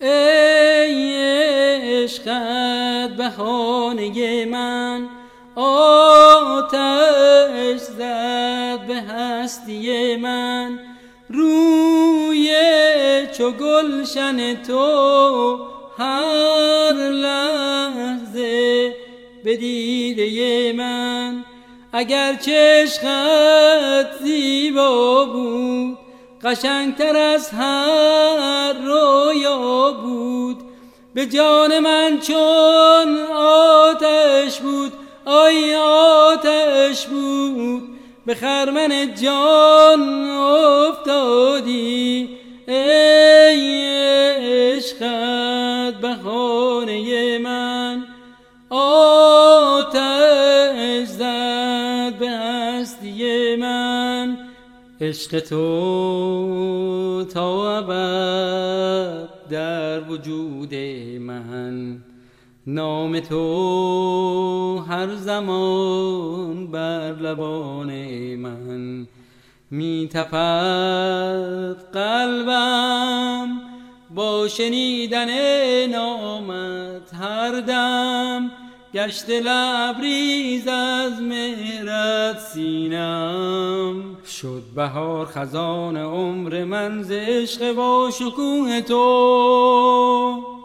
ای عشقت بهانه من آتش زد به هستی من. روی چو گلشن تو هر لحظه به دیده من. اگر چشقت زیبا بود قشنگتر از هر بود به جان من چون آتش بود آی آتش بود. به خرمن جان افتادی ای عشقت بهانه من. آتش زد به هستی من. عشق تو تا ابد در وجود من. نام تو هر زمان بر لبان من. می تپد قلبم با شنیدن نامت هر دم. گشت لبریز از مهرت سینم. شد بهار خزان عمر من ز عشق با شکوه تو.